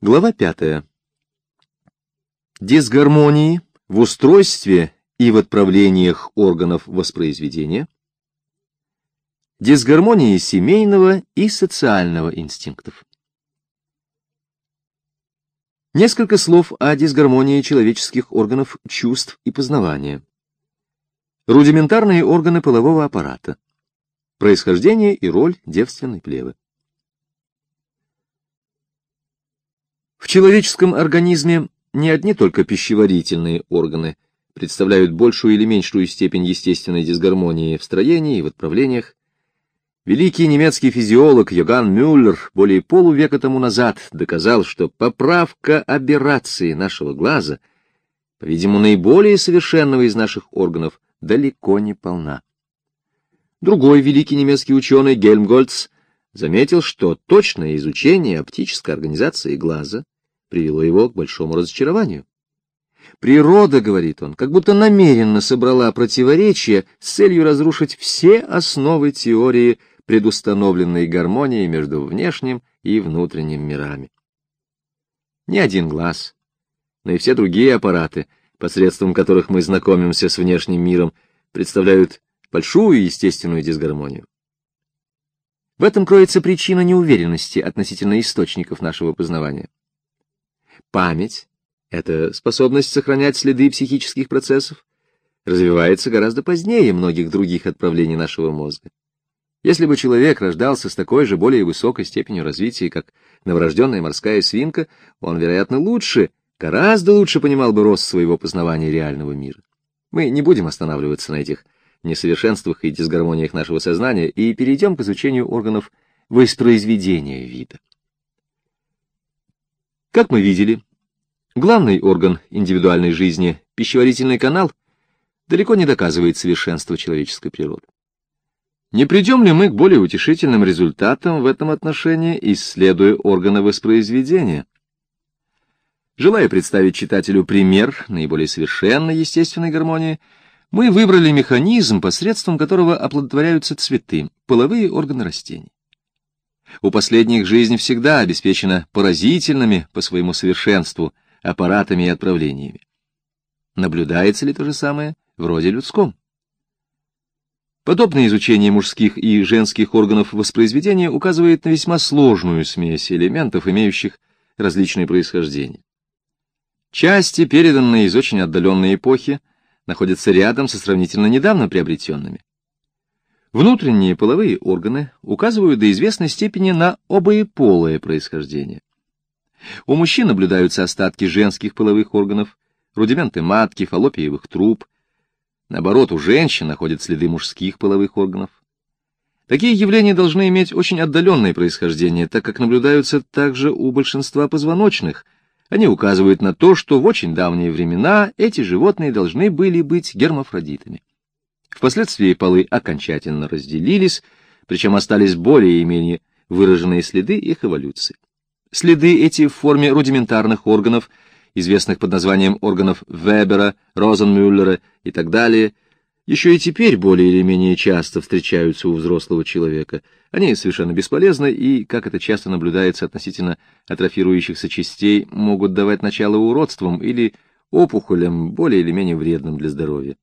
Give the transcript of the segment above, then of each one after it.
Глава пятая. Дисгармонии в устройстве и в отправлениях органов воспроизведения. Дисгармонии семейного и социального инстинктов. Несколько слов о дисгармонии человеческих органов чувств и познавания. Рудиментарные органы полового аппарата. Происхождение и роль девственной плевы. В человеческом организме не одни только пищеварительные органы представляют большую или меньшую степень естественной дисгармонии в строении и в отправлениях. Великий немецкий физиолог Йоган Мюллер более полувека тому назад доказал, что поправка аберрации нашего глаза, по-видимому, наиболее совершенного из наших органов, далеко не полна. Другой великий немецкий ученый Гельмгольц заметил, что точное изучение оптической организации глаза привело его к большому разочарованию. Природа, говорит он, как будто намеренно собрала противоречия с целью разрушить все основы теории предустановленной гармонии между внешним и внутренним мирами. Ни один глаз, но и все другие аппараты, посредством которых мы знакомимся с внешним миром, представляют большую естественную дисгармонию. В этом кроется причина неуверенности относительно источников нашего познавания. Память — это способность сохранять следы психических процессов, развивается гораздо позднее многих других отправлений нашего мозга. Если бы человек рождался с такой же более высокой степенью развития, как новорожденная морская свинка, он, вероятно, лучше, гораздо лучше понимал бы рост своего познавания реального мира. Мы не будем останавливаться на этих несовершенствах и дисгармониях нашего сознания и перейдем к изучению органов воспроизведения вида. Как мы видели, главный орган индивидуальной жизни, пищеварительный канал, далеко не доказывает совершенство человеческой природы. Не придем ли мы к более утешительным результатам в этом отношении, исследуя органы воспроизведения? Желая представить читателю пример наиболее совершенной естественной гармонии, мы выбрали механизм, посредством которого оплодотворяются цветы, половые органы растений. У последних жизнь всегда обеспечена поразительными по своему совершенству аппаратами и отправлениями. Наблюдается ли то же самое в роде людском? Подобное изучение мужских и женских органов воспроизведения указывает на весьма сложную смесь элементов, имеющих различные происхождения. Части, переданные из очень отдаленной эпохи, находятся рядом со сравнительно недавно приобретенными. Внутренние половые органы указывают до известной степени на обоеполое происхождение. У мужчин наблюдаются остатки женских половых органов, рудименты матки, фаллопиевых труб. Наоборот, у женщин находят следы мужских половых органов. Такие явления должны иметь очень отдаленное происхождение, так как наблюдаются также у большинства позвоночных – они указывают на то, что в очень давние времена эти животные должны были быть гермафродитами. Впоследствии полы окончательно разделились, причем остались более и менее выраженные следы их эволюции. Следы эти в форме рудиментарных органов, известных под названием органов Вебера, Розенмюллера и так далее – еще и теперь более или менее часто встречаются у взрослого человека. Они совершенно бесполезны и, как это часто наблюдается относительно атрофирующихся частей, могут давать начало уродствам или опухолям, более или менее вредным для здоровья.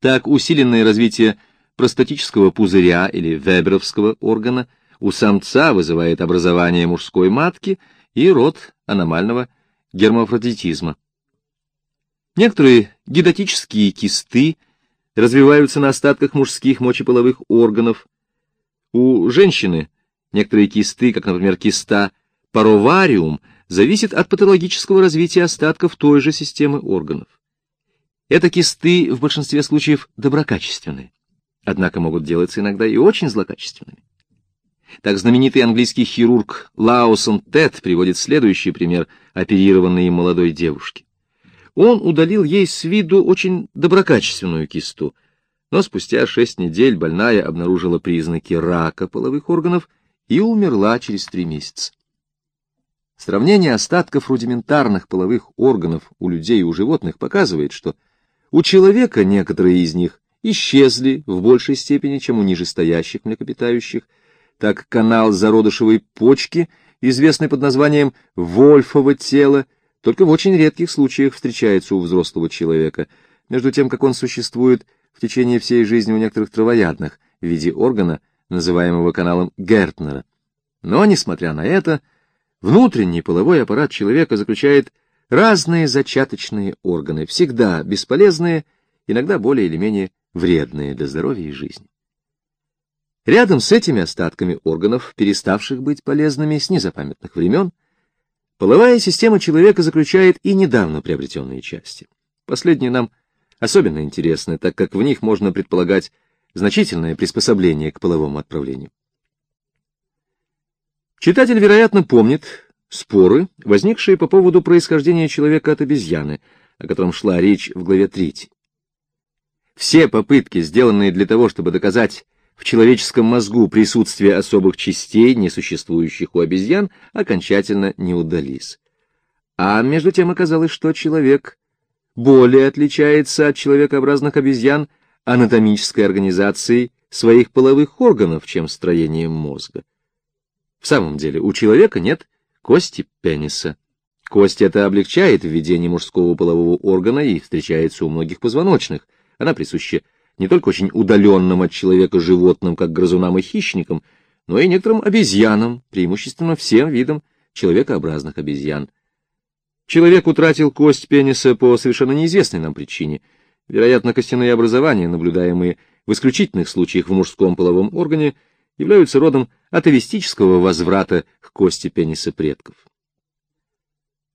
Так, усиленное развитие простатического пузыря или веберовского органа у самца вызывает образование мужской матки и род аномального гермафродитизма. Некоторые гидатические кисты развиваются на остатках мужских мочеполовых органов. У женщины некоторые кисты, как, например, киста паровариум, зависят от патологического развития остатков той же системы органов. Это кисты в большинстве случаев доброкачественные, однако могут делаться иногда и очень злокачественными. Так знаменитый английский хирург Лаусон Тед приводит следующий пример оперированной им молодой девушки. Он удалил ей с виду очень доброкачественную кисту, но спустя шесть недель больная обнаружила признаки рака половых органов и умерла через три месяца. Сравнение остатков рудиментарных половых органов у людей и у животных показывает, что у человека некоторые из них исчезли в большей степени, чем у нижестоящих млекопитающих, так канал зародышевой почки известный под названием Вольфово тело, только в очень редких случаях встречается у взрослого человека, между тем, как он существует в течение всей жизни у некоторых травоядных в виде органа, называемого каналом Гертнера. Но, несмотря на это, внутренний половой аппарат человека заключает разные зачаточные органы, всегда бесполезные, иногда более или менее вредные для здоровья и жизни. Рядом с этими остатками органов, переставших быть полезными с незапамятных времен, половая система человека заключает и недавно приобретенные части. Последние нам особенно интересны, так как в них можно предполагать значительное приспособление к половому отправлению. Читатель, вероятно, помнит споры, возникшие по поводу происхождения человека от обезьяны, о котором шла речь в главе 3. Все попытки, сделанные для того, чтобы доказать в человеческом мозгу присутствие особых частей, не существующих у обезьян, окончательно не удались. А между тем оказалось, что человек более отличается от человекообразных обезьян анатомической организацией своих половых органов, чем строением мозга. В самом деле, у человека нет кости пениса. Кость это облегчает введение мужского полового органа и встречается у многих позвоночных. Она присуща не только очень удаленным от человека животным, как грызунам и хищникам, но и некоторым обезьянам, преимущественно всем видам человекообразных обезьян. Человек утратил кость пениса по совершенно неизвестной нам причине. Вероятно, костяные образования, наблюдаемые в исключительных случаях в мужском половом органе, являются родом атовистического возврата к кости пениса предков.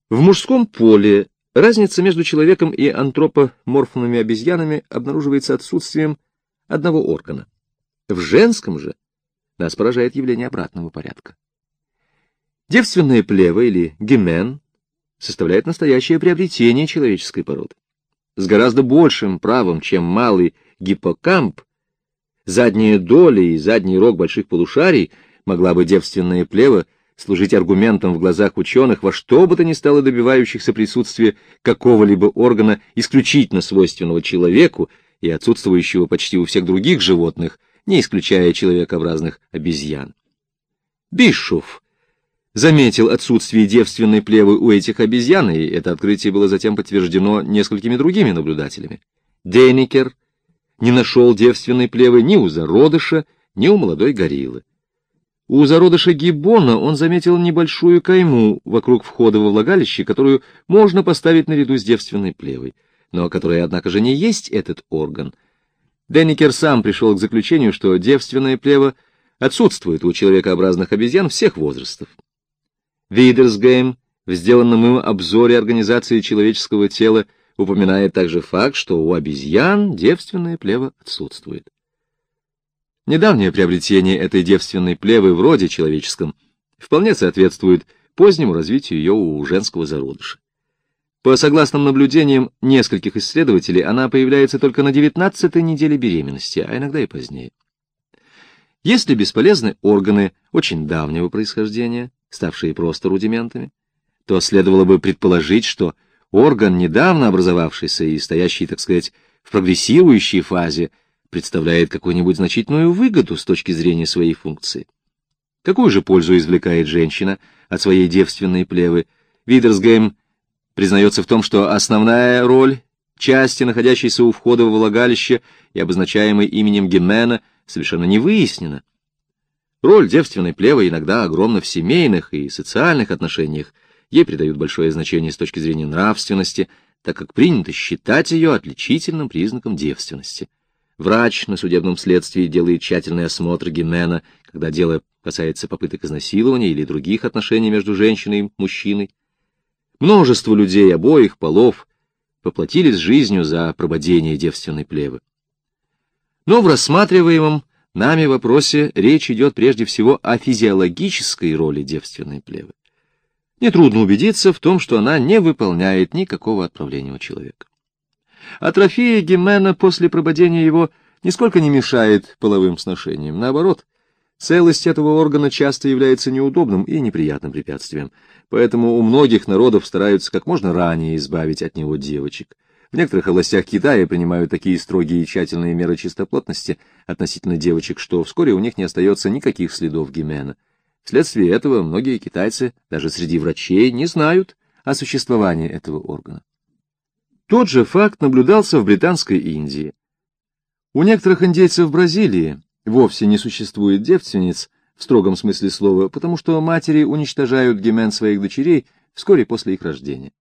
В мужском поле Разница между человеком и антропоморфными обезьянами обнаруживается отсутствием одного органа. В женском же нас поражает явление обратного порядка. Девственное плево или гемен составляет настоящее приобретение человеческой породы. С гораздо большим правом, чем малый гиппокамп, задняя доля и задний рог больших полушарий могла бы девственное плево служить аргументом в глазах ученых во что бы то ни стало добивающихся присутствия какого-либо органа, исключительно свойственного человеку и отсутствующего почти у всех других животных, не исключая человекообразных обезьян. Бишов заметил отсутствие девственной плевы у этих обезьян, и это открытие было затем подтверждено несколькими другими наблюдателями. Дейникер не нашел девственной плевы ни у зародыша, ни у молодой гориллы. У зародыша гиббона он заметил небольшую кайму вокруг входа во влагалище, которую можно поставить наряду с девственной плевой, но которая, однако же, не есть этот орган. Денникер сам пришел к заключению, что девственная плева отсутствует у человекообразных обезьян всех возрастов. Видерсгейм в сделанном им обзоре организации человеческого тела упоминает также факт, что у обезьян девственная плева отсутствует. Недавнее приобретение этой девственной плевы в роде человеческом вполне соответствует позднему развитию ее у женского зародыша. По согласным наблюдениям нескольких исследователей, она появляется только на 19-й неделе беременности, а иногда и позднее. Если бесполезны органы очень давнего происхождения, ставшие просто рудиментами, то следовало бы предположить, что орган, недавно образовавшийся и стоящий, так сказать, в прогрессирующей фазе, представляет какую-нибудь значительную выгоду с точки зрения своей функции. Какую же пользу извлекает женщина от своей девственной плевы? Видерсгейм признается в том, что основная роль части, находящейся у входа во влагалище и обозначаемой именем Гемена, совершенно не выяснена. Роль девственной плевы иногда огромна в семейных и социальных отношениях, ей придают большое значение с точки зрения нравственности, так как принято считать ее отличительным признаком девственности. Врач на судебном следствии делает тщательный осмотр гимена, когда дело касается попыток изнасилования или других отношений между женщиной и мужчиной. Множество людей обоих полов поплатились жизнью за прободение девственной плевы. Но в рассматриваемом нами вопросе речь идет прежде всего о физиологической роли девственной плевы. Нетрудно убедиться в том, что она не выполняет никакого отправления у человека. Атрофия гимена после прободения его нисколько не мешает половым сношениям. Наоборот, целость этого органа часто является неудобным и неприятным препятствием. Поэтому у многих народов стараются как можно ранее избавить от него девочек. В некоторых областях Китая принимают такие строгие и тщательные меры чистоплотности относительно девочек, что вскоре у них не остается никаких следов гимена. Вследствие этого многие китайцы, даже среди врачей, не знают о существовании этого органа. Тот же факт наблюдался в Британской Индии. У некоторых индейцев Бразилии вовсе не существует девственниц в строгом смысле слова, потому что матери уничтожают гемен своих дочерей вскоре после их рождения.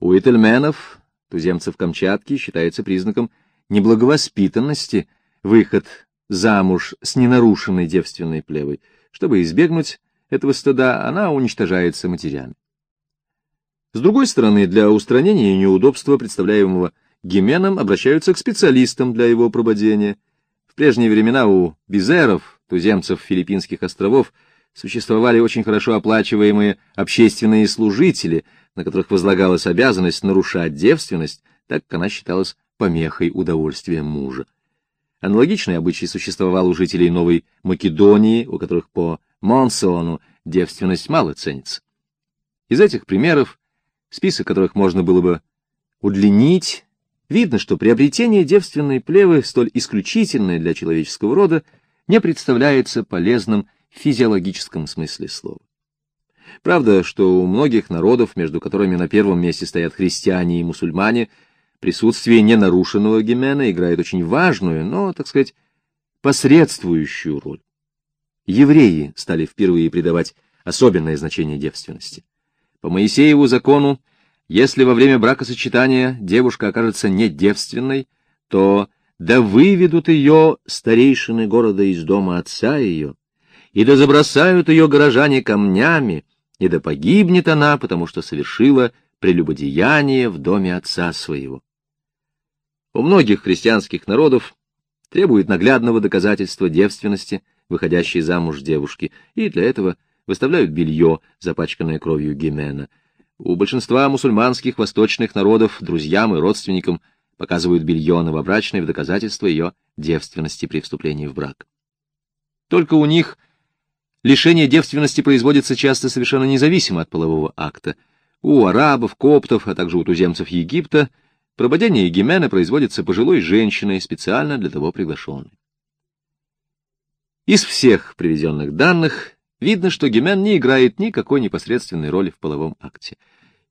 У ительменов, туземцев Камчатки, считается признаком неблаговоспитанности выход замуж с ненарушенной девственной плевой. Чтобы избегнуть этого стыда, она уничтожается матерями. С другой стороны, для устранения неудобства, представляемого гименом, обращаются к специалистам для его прободения. В прежние времена у безеров, туземцев Филиппинских островов, существовали очень хорошо оплачиваемые общественные служители, на которых возлагалась обязанность нарушать девственность, так как она считалась помехой удовольствия мужа. Аналогичный обычай существовал у жителей Новой Македонии, у которых по Монсону девственность мало ценится. Из этих примеров, список которых можно было бы удлинить, видно, что приобретение девственной плевы, столь исключительное для человеческого рода, не представляется полезным в физиологическом смысле слова. Правда, что у многих народов, между которыми на первом месте стоят христиане и мусульмане, присутствие ненарушенного гимена играет очень важную, но, так сказать, посредствующую роль. Евреи стали впервые придавать особенное значение девственности. По Моисееву закону, если во время бракосочетания девушка окажется не девственной, то да выведут ее старейшины города из дома отца ее, и да забросают ее горожане камнями, и да погибнет она, потому что совершила прелюбодеяние в доме отца своего. У многих христианских народов требует наглядного доказательства девственности, выходящей замуж девушки, и для этого выставляют белье, запачканное кровью гимена. У большинства мусульманских восточных народов друзьям и родственникам показывают белье новобрачной в доказательство ее девственности при вступлении в брак. Только у них лишение девственности производится часто совершенно независимо от полового акта. У арабов, коптов, а также у туземцев Египта – Прободение гимена производится пожилой женщиной, специально для того приглашенной. Из всех приведенных данных видно, что гимен не играет никакой непосредственной роли в половом акте.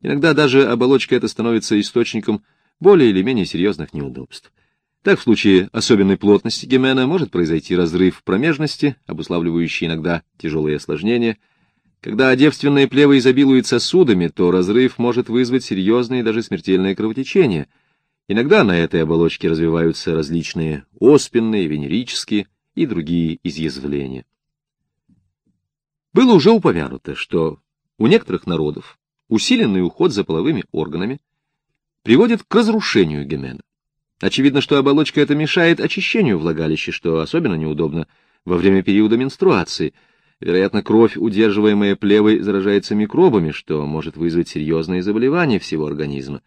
Иногда даже оболочка эта становится источником более или менее серьезных неудобств. Так в случае особенной плотности гимена может произойти разрыв промежности, обуславливающий иногда тяжелые осложнения. Когда девственная плева изобилует сосудами, то разрыв может вызвать серьезные даже смертельные кровотечения. Иногда на этой оболочке развиваются различные оспенные, венерические и другие изъязвления. Было уже упомянуто, что у некоторых народов усиленный уход за половыми органами приводит к разрушению гемена. Очевидно, что оболочка эта мешает очищению влагалища, что особенно неудобно во время периода менструации. Вероятно, кровь, удерживаемая плевой, заражается микробами, что может вызвать серьезные заболевания всего организма.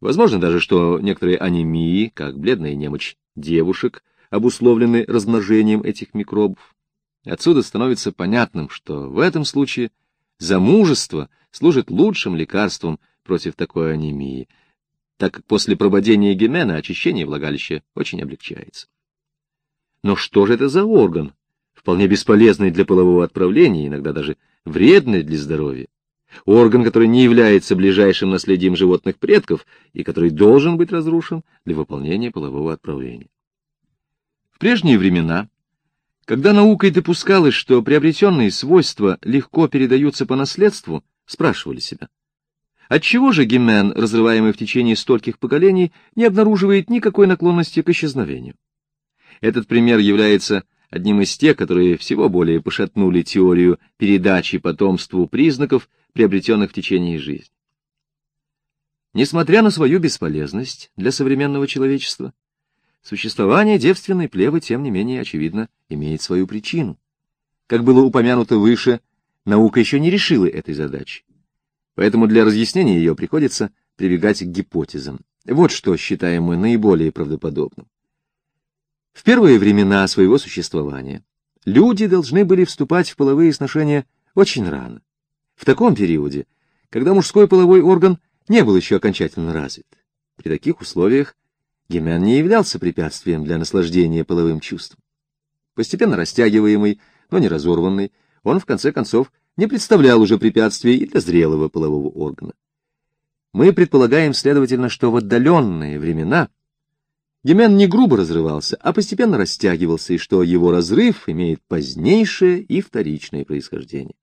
Возможно даже, что некоторые анемии, как бледная немочь девушек, обусловлены размножением этих микробов. Отсюда становится понятным, что в этом случае замужество служит лучшим лекарством против такой анемии, так как после прободения гемена очищение влагалища очень облегчается. Но что же это за орган, вполне бесполезный для полового отправления, иногда даже вредный для здоровья? орган, который не является ближайшим наследием животных предков и который должен быть разрушен для выполнения полового отправления. В прежние времена, когда наукой допускалось, что приобретенные свойства легко передаются по наследству, спрашивали себя, отчего же гимен, разрываемый в течение стольких поколений, не обнаруживает никакой наклонности к исчезновению? Этот пример является одним из тех, которые всего более пошатнули теорию передачи потомству признаков, приобретенных в течение жизни. Несмотря на свою бесполезность для современного человечества, существование девственной плевы, тем не менее, очевидно, имеет свою причину. Как было упомянуто выше, наука еще не решила этой задачи. Поэтому для разъяснения ее приходится прибегать к гипотезам. Вот что считаем мы наиболее правдоподобным. В первые времена своего существования люди должны были вступать в половые сношения очень рано. В таком периоде, когда мужской половой орган не был еще окончательно развит. При таких условиях гемен не являлся препятствием для наслаждения половым чувством. Постепенно растягиваемый, но не разорванный, он, в конце концов, не представлял уже препятствий и для зрелого полового органа. Мы предполагаем, следовательно, что в отдаленные времена гемен не грубо разрывался, а постепенно растягивался, и что его разрыв имеет позднейшее и вторичное происхождение.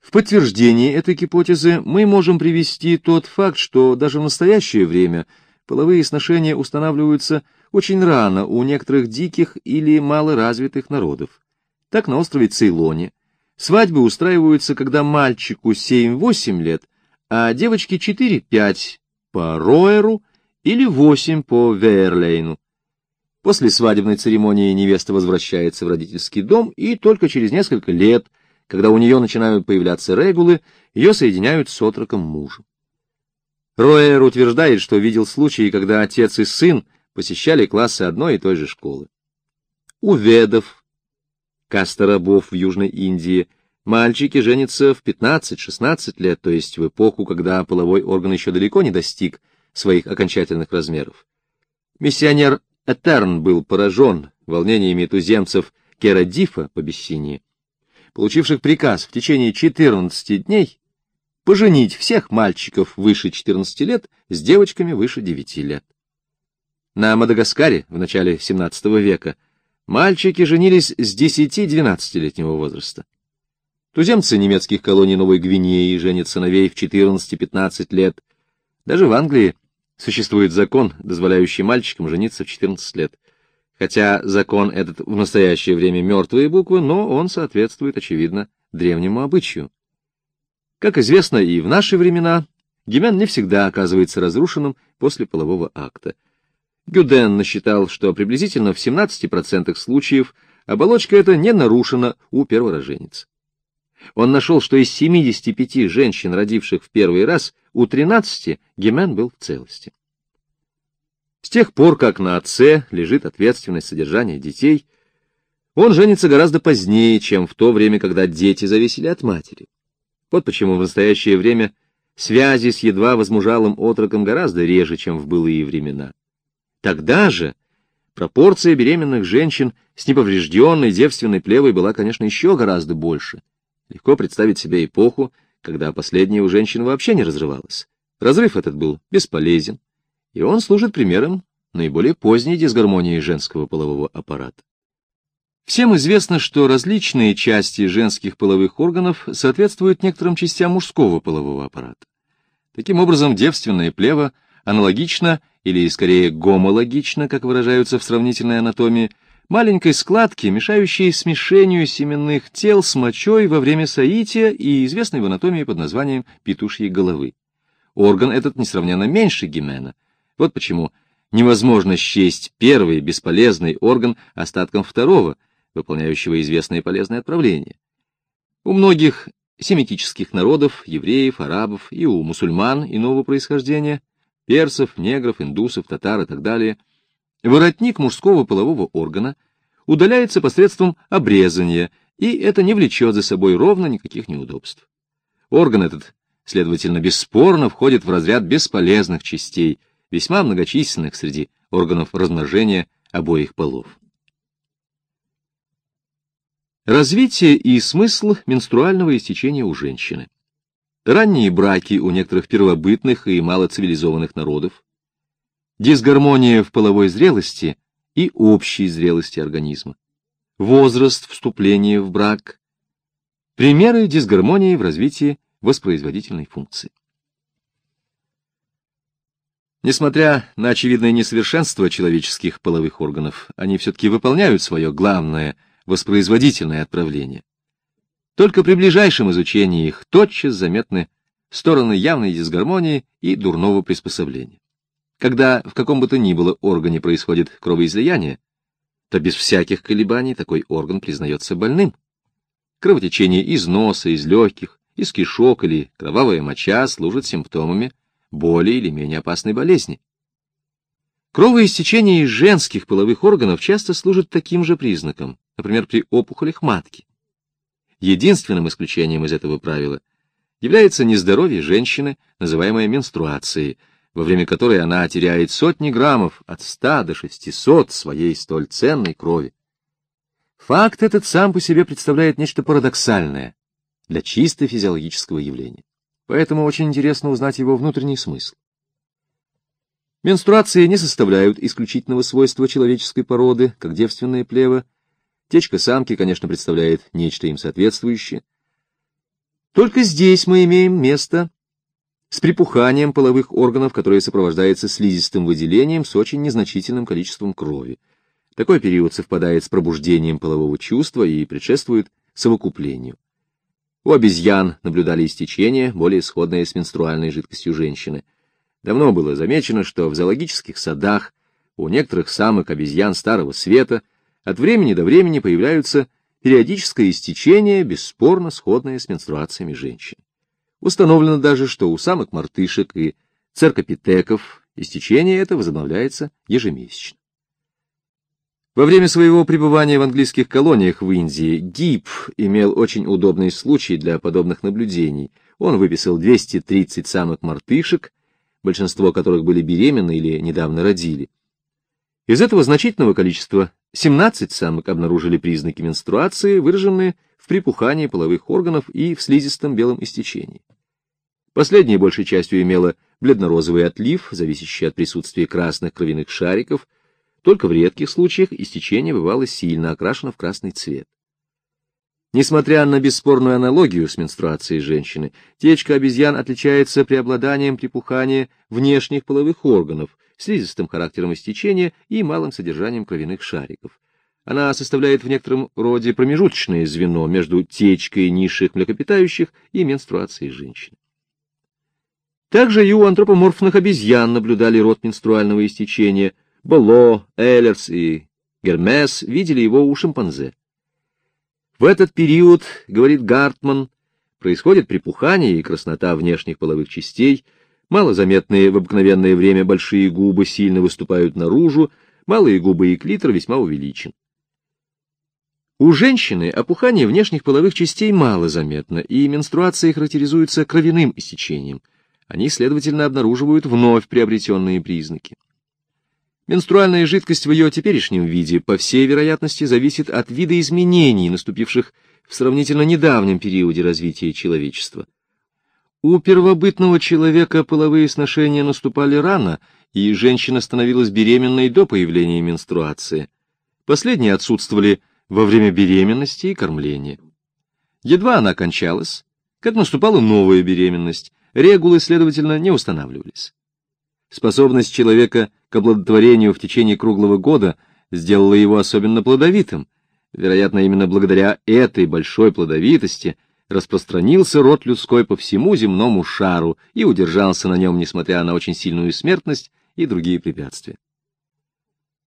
В подтверждение этой гипотезы мы можем привести тот факт, что даже в настоящее время половые сношения устанавливаются очень рано у некоторых диких или малоразвитых народов. Так на острове Цейлоне свадьбы устраиваются, когда мальчику 7-8 лет, а девочке 4-5 по Роеру или 8 по Верлейну. После свадебной церемонии невеста возвращается в родительский дом, и только через несколько лет, когда у нее начинают появляться регулы, ее соединяют с отроком мужем. Роер утверждает, что видел случаи, когда отец и сын посещали классы одной и той же школы. У ведов, каста рабов в Южной Индии, мальчики женятся в 15-16 лет, то есть в эпоху, когда половой орган еще далеко не достиг своих окончательных размеров. Миссионер Этерн был поражен волнениями туземцев Керадифа по Бессинии, получивших приказ в течение 14 дней поженить всех мальчиков выше 14 лет с девочками выше 9 лет. На Мадагаскаре в начале XVII века мальчики женились с 10-12-летнего возраста. Туземцы немецких колоний Новой Гвинеи женят сыновей в 14-15 лет. Даже в Англии существует закон, дозволяющий мальчикам жениться в 14 лет. Хотя закон этот в настоящее время мертвые буквы, но он соответствует, очевидно, древнему обычаю. Как известно, и в наши времена гимен не всегда оказывается разрушенным после полового акта. Гюден насчитал, что приблизительно в 17% случаев оболочка эта не нарушена у первороженец. Он нашел, что из 75 женщин, родивших в первый раз, у 13 гимен был в целости. С тех пор, как на отце лежит ответственность содержания детей, он женится гораздо позднее, чем в то время, когда дети зависели от матери. Вот почему в настоящее время связи с едва возмужалым отроком гораздо реже, чем в былые времена. Тогда же пропорция беременных женщин с неповрежденной девственной плевой была, конечно, еще гораздо больше. Легко представить себе эпоху, когда последняя у женщин вообще не разрывалась. Разрыв этот был бесполезен, и он служит примером наиболее поздней дисгармонии женского полового аппарата. Всем известно, что различные части женских половых органов соответствуют некоторым частям мужского полового аппарата. Таким образом, девственная плева аналогично или скорее гомологично, как выражаются в сравнительной анатомии, маленькой складки, мешающей смешению семенных тел с мочой во время соития и известной в анатомии под названием петушьей головы. Орган этот несравненно меньше гимена. Вот почему невозможно счесть первый бесполезный орган остатком второго, выполняющего известные полезные отправления. У многих семитических народов, евреев, арабов и у мусульман иного происхождения персов, негров, индусов, татар и так далее, воротник мужского полового органа удаляется посредством обрезания, и это не влечет за собой ровно никаких неудобств. Орган этот, следовательно, бесспорно входит в разряд бесполезных частей, весьма многочисленных среди органов размножения обоих полов. Развитие и смысл менструального истечения у женщины. Ранние браки у некоторых первобытных и малоцивилизованных народов, дисгармония в половой зрелости и общей зрелости организма, возраст вступления в брак, примеры дисгармонии в развитии воспроизводительной функции. Несмотря на очевидное несовершенство человеческих половых органов, они все-таки выполняют свое главное воспроизводительное отправление. Только при ближайшем изучении их тотчас заметны стороны явной дисгармонии и дурного приспособления. Когда в каком бы то ни было органе происходит кровоизлияние, то без всяких колебаний такой орган признается больным. Кровотечение из носа, из легких, из кишок или кровавая моча служат симптомами более или менее опасной болезни. Кровоистечение из женских половых органов часто служит таким же признаком, например, при опухолях матки. Единственным исключением из этого правила является нездоровье женщины, называемое менструацией, во время которой она теряет сотни граммов от 100 до 600 своей столь ценной крови. Факт этот сам по себе представляет нечто парадоксальное для чисто физиологического явления. Поэтому очень интересно узнать его внутренний смысл. Менструации не составляют исключительного свойства человеческой породы, как девственное плево. Течка самки, конечно, представляет нечто им соответствующее. Только здесь мы имеем место с припуханием половых органов, которое сопровождается слизистым выделением с очень незначительным количеством крови. Такой период совпадает с пробуждением полового чувства и предшествует совокуплению. У обезьян наблюдали истечение, более сходное с менструальной жидкостью женщины. Давно было замечено, что в зоологических садах у некоторых самок обезьян старого света от времени до времени появляются периодическое истечение, бесспорно сходное с менструациями женщин. Установлено даже, что у самок мартышек и церкопитеков истечение это возобновляется ежемесячно. Во время своего пребывания в английских колониях в Индии Гип имел очень удобный случай для подобных наблюдений. Он выписал 230 самок мартышек, большинство которых были беременны или недавно родили. Из этого значительного количества 17 самок обнаружили признаки менструации, выраженные в припухании половых органов и в слизистом белом истечении. Последнее большей частью имело бледно-розовый отлив, зависящий от присутствия красных кровяных шариков, только в редких случаях истечение бывало сильно окрашено в красный цвет. Несмотря на бесспорную аналогию с менструацией женщины, течка обезьян отличается преобладанием припухания внешних половых органов, слизистым характером истечения и малым содержанием кровяных шариков. Она составляет в некотором роде промежуточное звено между течкой низших млекопитающих и менструацией женщины. Также и у антропоморфных обезьян наблюдали род менструального истечения. Боло, Эллерс и Гермес видели его у шимпанзе. В этот период, говорит Гартман, происходит припухание и краснота внешних половых частей, малозаметные в обыкновенное время большие губы сильно выступают наружу, малые губы и клитор весьма увеличен. У женщины опухание внешних половых частей мало заметно, и менструация характеризуется кровяным истечением – они, следовательно, обнаруживают вновь приобретенные признаки. Менструальная жидкость в ее теперешнем виде, по всей вероятности, зависит от вида изменений, наступивших в сравнительно недавнем периоде развития человечества. У первобытного человека половые сношения наступали рано, и женщина становилась беременной до появления менструации. Последние отсутствовали во время беременности и кормления. Едва она кончалась, как наступала новая беременность, регулы, следовательно, не устанавливались. Способность человека к оплодотворению в течение круглого года сделала его особенно плодовитым. Вероятно, именно благодаря этой большой плодовитости распространился род людской по всему земному шару и удержался на нем, несмотря на очень сильную смертность и другие препятствия.